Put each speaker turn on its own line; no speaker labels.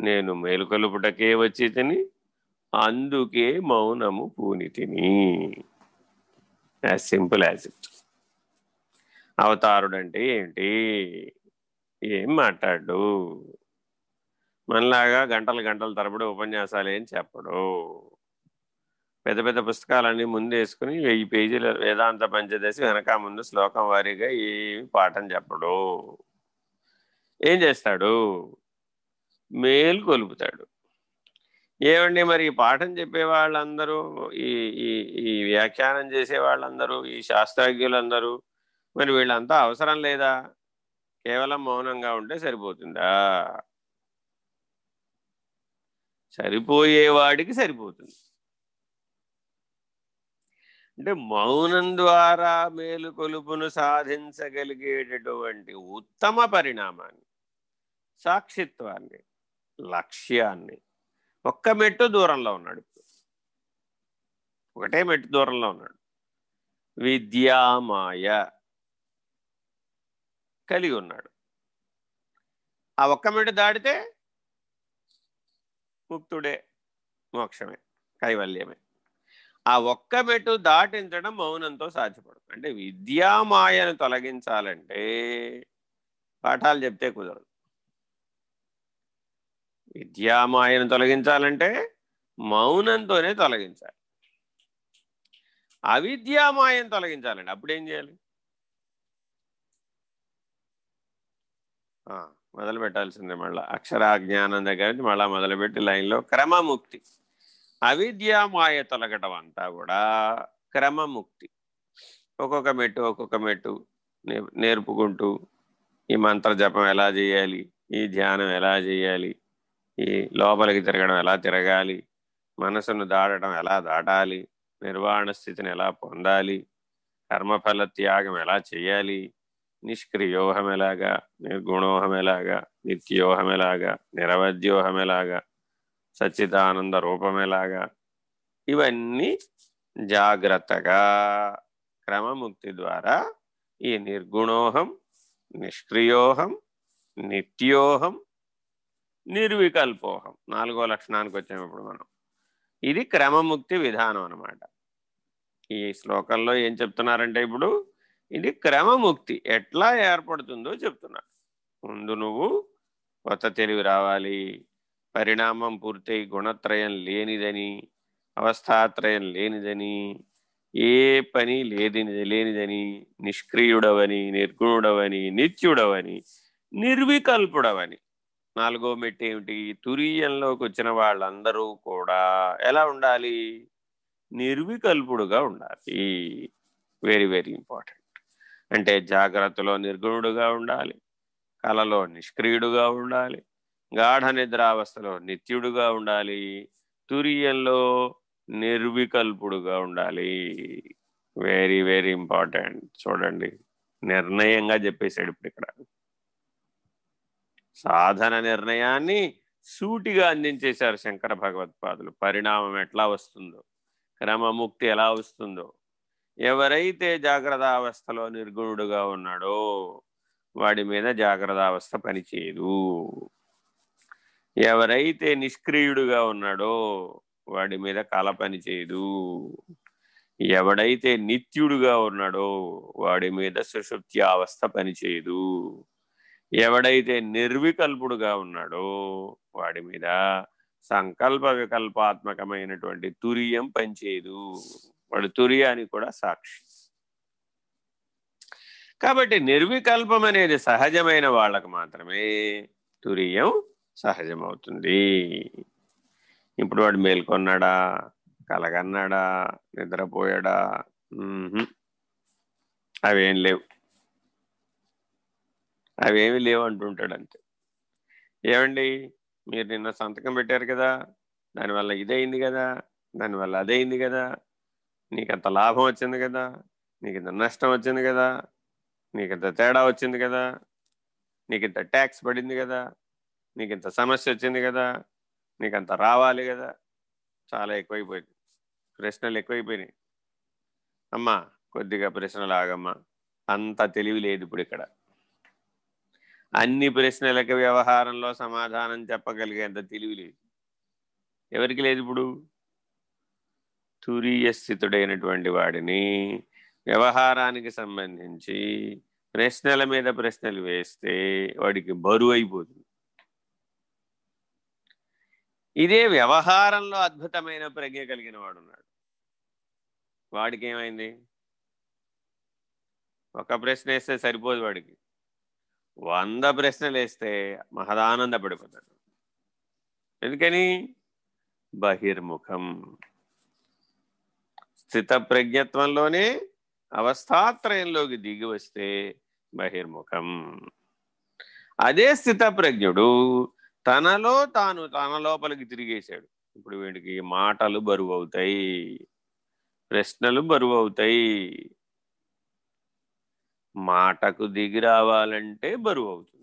నేను మేలుకొలుపుటకే వచ్చి తిని అందుకే మౌనము పూనితిని యాజ్ సింపుల్ యాజ్ ఇట్ అవతారుడు అంటే ఏంటి? ఏం మాట్లాడు? మనలాగా గంటలు గంటల తరబడి ఉపన్యాసాలు ఏం చెప్పడు. పెద్ద పెద్ద పుస్తకాలన్నీ ముందేసుకుని వెయ్యి పేజీల వేదాంత పంచదశి వెనక ముందు శ్లోకం వారీగా ఏమి పాఠం చెప్పడు. ఏం చేస్తాడు? మేలు కొలుపుతాడు. ఏమండి మరి ఈ పాఠం చెప్పే వాళ్ళందరూ ఈ ఈ ఈ వ్యాఖ్యానం చేసే వాళ్ళందరూ ఈ శాస్త్రజ్ఞులందరూ మరి వీళ్ళంతా అవసరం లేదా? కేవలం మౌనంగా ఉంటే సరిపోతుందా? సరిపోయేవాడికి సరిపోతుంది. అంటే మౌనం ద్వారా మేలు కొలుపును సాధించగలిగేటటువంటి ఉత్తమ పరిణామాన్ని సాక్షిత్వాన్ని లక్ష్యాన్ని. ఒక్క మెట్టు దూరంలో ఉన్నాడు ఒకటే మెట్టు దూరంలో ఉన్నాడు. విద్యామాయ కలిగి ఉన్నాడు. ఆ ఒక్క మెట్టు దాటితే ముక్తుడే మోక్షమే కైవల్యమే. ఆ ఒక్క మెట్టు దాటించడం మౌనంతో సాధ్యపడుతుంది. అంటే విద్యామాయను తొలగించాలంటే పాఠాలు చెప్తే కుదరదు. విద్యామాయను తొలగించాలంటే మౌనంతోనే తొలగించాలి. అవిద్యామాయను తొలగించాలండి. అప్పుడేం చేయాలి? మొదలు పెట్టాల్సిందే మళ్ళీ. అక్షరాజ్ఞానం దగ్గర నుంచి మళ్ళీ మొదలుపెట్టి లైన్లో క్రమముక్తి. అవిద్యామాయ తొలగటం అంతా కూడా క్రమముక్తి. ఒక్కొక్క మెట్టు ఒక్కొక్క మెట్టు నేర్పుకుంటూ ఈ మంత్ర జపం ఎలా చేయాలి? ఈ ధ్యానం ఎలా చేయాలి? ఈ లోపలికి తిరగడం ఎలా తిరగాలి? మనసును దాటడం ఎలా దాటాలి? నిర్వాణ స్థితిని ఎలా పొందాలి? కర్మఫల త్యాగం ఎలా చేయాలి? నిష్క్రియోహం ఎలాగా? నిర్గుణోహం ఎలాగా? నిత్యోహం ఎలాగా? నిరవధ్యోహం ఎలాగా? సచ్చిదానంద రూపం ఎలాగా? ఇవన్నీ జాగ్రత్తగా క్రమముక్తి ద్వారా ఈ నిర్గుణోహం నిష్క్రియోహం నిత్యోహం నిర్వికల్పోహం. నాలుగో లక్షణానికి వచ్చాము ఇప్పుడు మనం. ఇది క్రమముక్తి విధానం అనమాట ఈ శ్లోకంలో ఏం చెప్తున్నారంటే ఇప్పుడు ఇది క్రమముక్తి ఎట్లా ఏర్పడుతుందో చెప్తున్నారు. ముందు నువ్వు కొత్త తెలివి రావాలి. పరిణామం పూర్తయి గుణత్రయం లేనిదని అవస్థాత్రయం లేనిదని ఏ పని లేది లేనిదని నిష్క్రియుడవని నిర్గుణుడవని నిత్యుడవని నిర్వికల్పుడవని నాలుగో మెట్టు ఏమిటి తురీయంలోకి వచ్చిన వాళ్ళందరూ కూడా ఎలా ఉండాలి? నిర్వికల్పుడుగా ఉండాలి. వెరీ వెరీ ఇంపార్టెంట్ అంటే జాగ్రత్తలో నిర్గుణుడుగా ఉండాలి. కళలో నిష్క్రియుడుగా ఉండాలి. గాఢ నిద్రావస్థలో నిత్యుడుగా ఉండాలి. తురియంలో నిర్వికల్పుడుగా ఉండాలి. వెరీ వెరీ ఇంపార్టెంట్ చూడండి. నిర్ణయంగా చెప్పేశాడు ఇప్పుడు ఇక్కడ సాధన నిర్ణయాన్ని సూటిగా అందించేశారు శంకర భగవత్పాదులు. పరిణామం ఎట్లా వస్తుందో క్రమముక్తి ఎలా వస్తుందో ఎవరైతే జాగ్రత్త అవస్థలో నిర్గుణుడుగా ఉన్నాడో వాడి మీద జాగ్రత్త అవస్థ పనిచేయదు. ఎవరైతే నిష్క్రియుడుగా ఉన్నాడో వాడి మీద కళ పనిచేయదు. ఎవడైతే నిత్యుడుగా ఉన్నాడో వాడి మీద సుషుప్తి అవస్థ పనిచేయదు. ఎవడైతే నిర్వికల్పుడుగా ఉన్నాడో వాడి మీద సంకల్ప వికల్పాత్మకమైనటువంటి తురియం పనిచేయదు. వాడు తురియానికి కూడా సాక్షి. కాబట్టి నిర్వికల్పం అనేది సహజమైన వాళ్ళకు మాత్రమే తురియం సహజమవుతుంది. ఇప్పుడు వాడు మేల్కొన్నాడా కలగన్నాడా నిద్రపోయాడా? అవేం లేవు. అవేమి లేవు అంటుంటాడు అంతే. ఏమండి? మీరు నిన్న సంతకం పెట్టారు కదా దానివల్ల ఇదైంది కదా దానివల్ల అదైంది కదా నీకు అంత లాభం వచ్చింది కదా నీకు ఇంత నష్టం వచ్చింది కదా నీకు ఇంత తేడా వచ్చింది కదా నీకు ఇంత ట్యాక్స్ పడింది కదా నీకు ఇంత సమస్య వచ్చింది కదా నీకు అంత రావాలి కదా. చాలా ఎక్కువైపోయింది. ప్రశ్నలు ఎక్కువైపోయినాయి. అమ్మా కొద్దిగా ప్రశ్నలు ఆగమ్మా. అంత తెలివి లేదు ఇప్పుడు ఇక్కడ. అన్ని ప్రశ్నలకు వ్యవహారంలో సమాధానం చెప్పగలిగేంత తెలివి లేదు. ఎవరికి లేదు ఇప్పుడు? తురీయ స్థితుడైనటువంటి వాడిని వ్యవహారానికి సంబంధించి ప్రశ్నల మీద ప్రశ్నలు వేస్తే వాడికి బరువు అయిపోతుంది. ఇదే వ్యవహారంలో అద్భుతమైన ప్రజ్ఞ కలిగిన వాడున్నాడు. వాడికి ఏమైంది ఒక ప్రశ్న వేస్తే సరిపోదు వాడికి. వంద ప్రశ్నలు వేస్తే మహదానంద పడిపోతాడు ఎందుకని? బహిర్ముఖం. స్థిత ప్రజ్ఞత్వంలోనే అవస్థాత్రయంలోకి దిగి వస్తే బహిర్ముఖం. అదే స్థిత ప్రజ్ఞుడు తనలో తాను తన లోపలికి తిరిగేశాడు. ఇప్పుడు వీడికి మాటలు బరువు అవుతాయి ప్రశ్నలు బరువు అవుతాయి మాటకు దిగి రావాలంటే బరువు అవుతుంది.